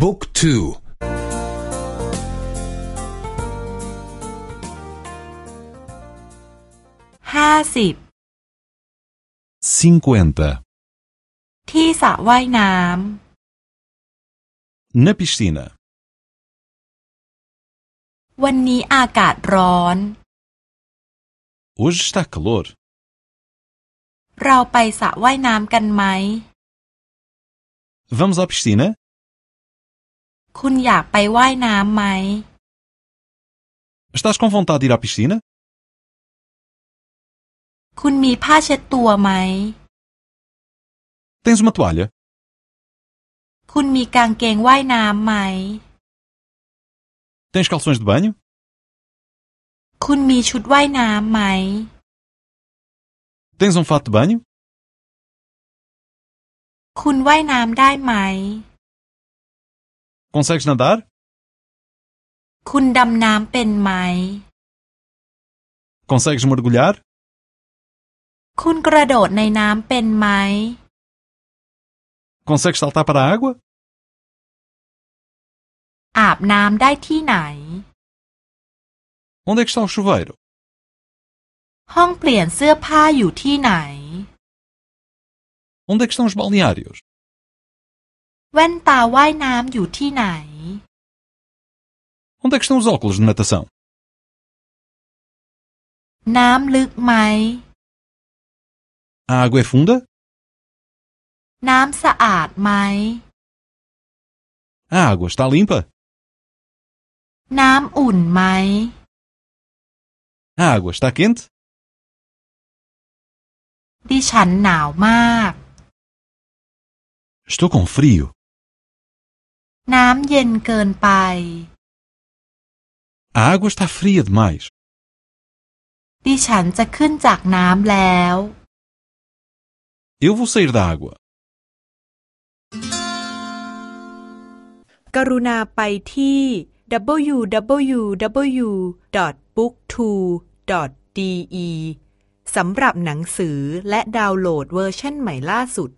บุ๊กทูห้าสิบ cinquenta ที่สระว่ายน้ na piscina ำวันนี้อากาศร้อน hoje está calor เราไปสระว่ายน้ำกันไหม vamos à piscina คุณอยากไปว่ายน้ำไหม estás com vontade de ir à piscina คุณมีผ้าเช็ดตัวไหม tens uma toalha คุณมีกางเกงว่ายน้ำไหม tens calções de banho คุณมีชุดว่ายน้ำไหม tens um fato de banho คุณว่ายน้ำได้ไหม consegues nadar คุณดำน้ำเป็นไหม consegues mergulhar คุณกระโดดในน้ำเป็นไหม consegues saltar para a água อาบน้ำได้ที่ไหน onde é que está o chuveiro ห้องเปลี่ยนเสื้อผ้าอยู่ที่ไหน onde é que estão os balneários แว่นตาว่ายน้ำอยู่ที่ไหน onde é que estão os óculos de natação น้ำลึกไหม a água é funda น้ำสะอาดไหม a água está limpa น้ำอุ่นไหม a água está quente ดิฉันหนาวมาก estou com frio น้ำเย็นเกินไป a água está fria demais ดิฉันจะขึ้นจากน้ำแล้ว eu vou sair da água กรุณาไปที่ www.booktwo.de สำหรับหนังสือและดาวน์โหลดเวอร์ชันใหม่ล่าสุด